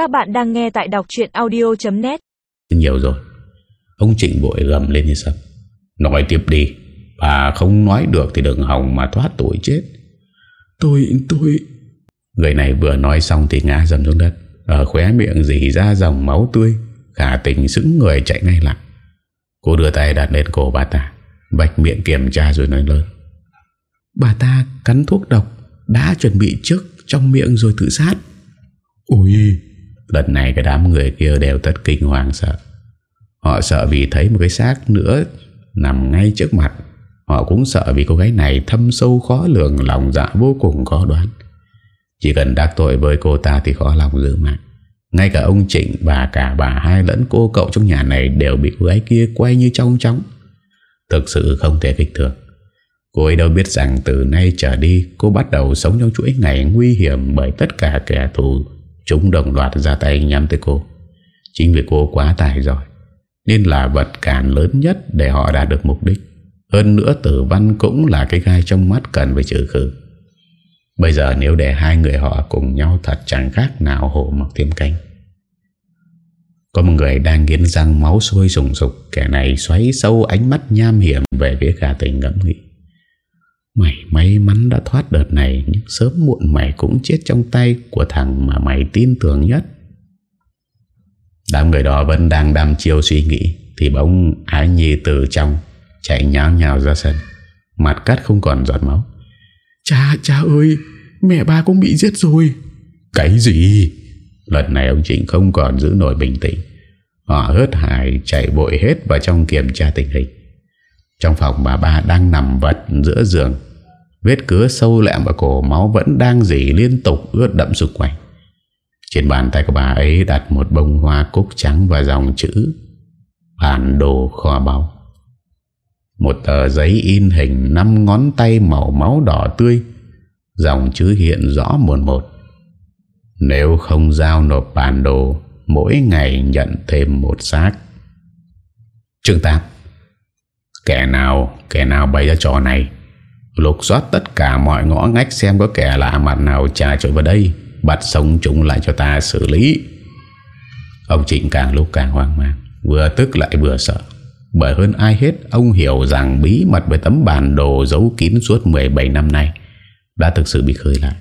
Các bạn đang nghe tại đọc chuyện audio.net Nhiều rồi. Ông Trịnh vội gầm lên như sập Nói tiếp đi Bà không nói được thì đừng hòng mà thoát tội chết. Tôi, tôi. Người này vừa nói xong thì ngã dầm xuống đất. Ở khóe miệng dì ra dòng máu tươi Khả tình xứng người chạy ngay lại. Cô đưa tay đặt lên cổ bà ta Bạch miệng kiểm tra rồi nói lớn. Bà ta cắn thuốc độc Đã chuẩn bị trước trong miệng rồi tự sát. Ôi Lần này cái đám người kia đều tất kinh hoàng sợ. Họ sợ vì thấy một cái xác nữa Nằm ngay trước mặt. Họ cũng sợ vì cô gái này thâm sâu khó lường, Lòng dạ vô cùng khó đoán. Chỉ cần đắc tội với cô ta Thì khó lòng giữ mạng. Ngay cả ông Trịnh và cả bà hai lẫn cô cậu trong nhà này Đều bị cô gái kia quay như trong chóng. Thực sự không thể kịch thường. Cô ấy đâu biết rằng từ nay trở đi, Cô bắt đầu sống trong chuỗi ngày nguy hiểm Bởi tất cả kẻ thù Chúng đồng loạt ra tay nhắm tới cô. Chính vì cô quá tài rồi Nên là vật cản lớn nhất Để họ đạt được mục đích. Hơn nữa tử văn cũng là cái gai trong mắt Cần phải trừ khử. Bây giờ nếu để hai người họ cùng nhau, Thật chẳng khác nào hổ mọc thêm cánh. Có một người đang nghiến răng máu sôi sùng sục, Kẻ này xoáy sâu ánh mắt nham hiểm Về phía khả tình ngẫm nghĩ. Mày may mắn đã thoát đợt này Nhưng sớm muộn mày cũng chết trong tay Của thằng mà mày tin tưởng nhất. Đám người đó vẫn đang đam chiêu suy nghĩ Thì bóng ái nhi từ trong Chạy nháo nhào ra sân. Mặt cắt không còn giọt máu. Cha cha ơi Mẹ ba cũng bị giết rồi. Cái gì? Lần này ông Trịnh không còn giữ nổi bình tĩnh. Họ hớt hải chạy vội hết vào trong kiểm tra tình hình trong phòng bà ba đang nằm vật giữa giường. Vết cứa sâu lẹm vào cổ máu vẫn đang dỉ liên tục ướt đậm xung quanh. Trên bàn tay của bà ấy đặt một bông hoa cúc trắng và dòng chữ Bản đồ kho báu Một tờ giấy in hình năm ngón tay màu máu đỏ tươi. Dòng chữ hiện rõ một một. Nếu không giao nộp bản đồ, Mỗi ngày nhận thêm một xác. Chương 8 Kẻ nào Kẻ nào bày ra trò này? Lục soát tất cả mọi ngõ ngách Xem có kẻ lạ mặt nào trà trội vào đây, Bắt sống chúng lại cho ta xử lý. Ông Trịnh càng lúc càng hoang mang, Vừa tức lại vừa sợ. Bởi hơn ai hết, Ông hiểu rằng bí mật về tấm bản đồ Giấu kín suốt 17 năm nay Đã thực sự bị khơi lại.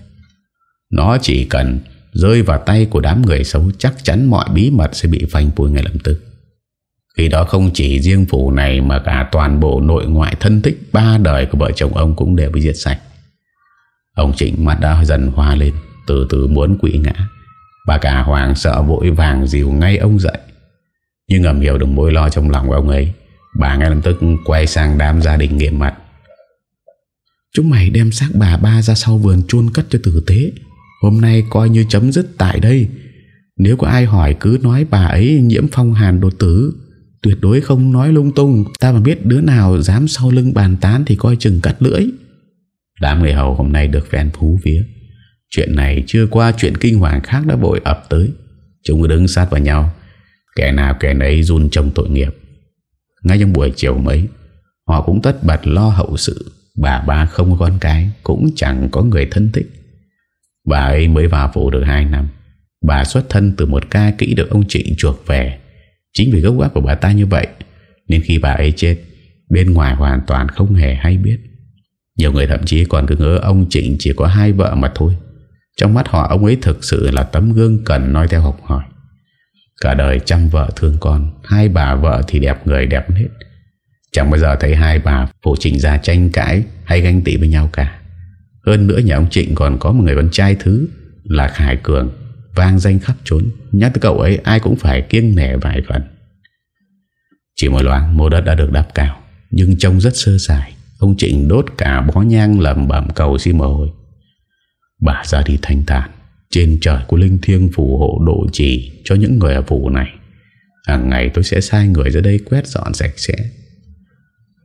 Nó chỉ cần rơi vào tay của đám người xấu, Chắc chắn mọi bí mật sẽ bị phanh phui ngay lập tức. Khi đó không chỉ riêng phủ này Mà cả toàn bộ nội ngoại thân thích Ba đời của vợ chồng ông cũng đều bị diệt sạch. Ông Trịnh mặt đã dần hoa lên, Từ từ muốn quỵ ngã. Bà cả hoàng sợ vội vàng dìu ngay ông dậy. Nhưng ngầm hiểu được mối lo trong lòng của ông ấy, Bà ngay lập tức quay sang đám gia đình nghiệm mặt. Chúng mày đem xác bà ba ra sau vườn chôn cất cho tử tế. Hôm nay coi như chấm dứt tại đây. Nếu có ai hỏi cứ nói bà ấy nhiễm phong hàn đột tử Tuyệt đối không nói lung tung. Ta mà biết đứa nào dám sau lưng bàn tán Thì coi chừng cắt lưỡi. Đám người hầu hôm nay được phen phú vía. Chuyện này chưa qua chuyện kinh hoàng khác đã vội ập tới. Chúng đứng sát vào nhau. Kẻ nào kẻ nấy run trong tội nghiệp. Ngay trong buổi chiều mấy Họ cũng tất bật lo hậu sự. Bà ba không có con cái, Cũng chẳng có người thân thích. Bà ấy mới vào phủ được 2 năm. Bà xuất thân từ một ca kỹ được ông Trịnh chuộc về. Chính vì gốc gác của bà ta như vậy, Nên khi bà ấy chết, Bên ngoài hoàn toàn không hề hay biết. Nhiều người thậm chí còn cứ ngỡ ông Trịnh chỉ có hai vợ mà thôi. Trong mắt họ, ông ấy thực sự là tấm gương cần nói theo học hỏi. Cả đời chăm vợ thương con, Hai bà vợ thì đẹp người đẹp hết Chẳng bao giờ thấy hai bà phụ trịnh ra tranh cãi Hay ganh tị với nhau cả. Hơn nữa nhà ông Trịnh còn có một người con trai thứ Là Khải Cường. Vang danh khắp trốn Nhắc tới cậu ấy, ai cũng phải kiêng nể vài phần. Chỉ một loáng, mô đất đã được đắp cao, Nhưng trông rất sơ sài. Ông Trịnh đốt cả bó nhang lầm bẩm cầu xin mồ hôi. Bà ra đi thanh thản, Trên trời của linh thiêng phù hộ độ trì Cho những người ở phủ này. Hàng ngày tôi sẽ sai người ra đây quét dọn sạch sẽ.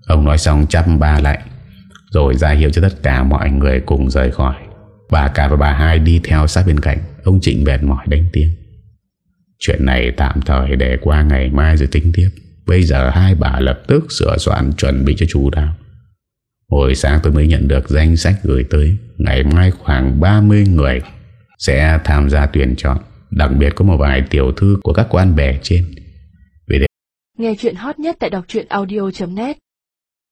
Ông nói xong chăm ba lại, Rồi ra hiệu cho tất cả mọi người cùng rời khỏi. Bà cả và bà hai đi theo sát bên cạnh. Ông Trịnh bẹt mỏi đánh tiếng. Chuyện này tạm thời để qua ngày mai rồi tính tiếp. Bây giờ hai bà lập tức sửa soạn chuẩn bị cho chú đào. Hồi sáng tôi mới nhận được danh sách gửi tới. Ngày mai khoảng 30 người Sẽ tham gia tuyển chọn. Đặc biệt có một vài tiểu thư của các quan bè trên. Vì thế Nghe chuyện hot nhất tại đọc audio.net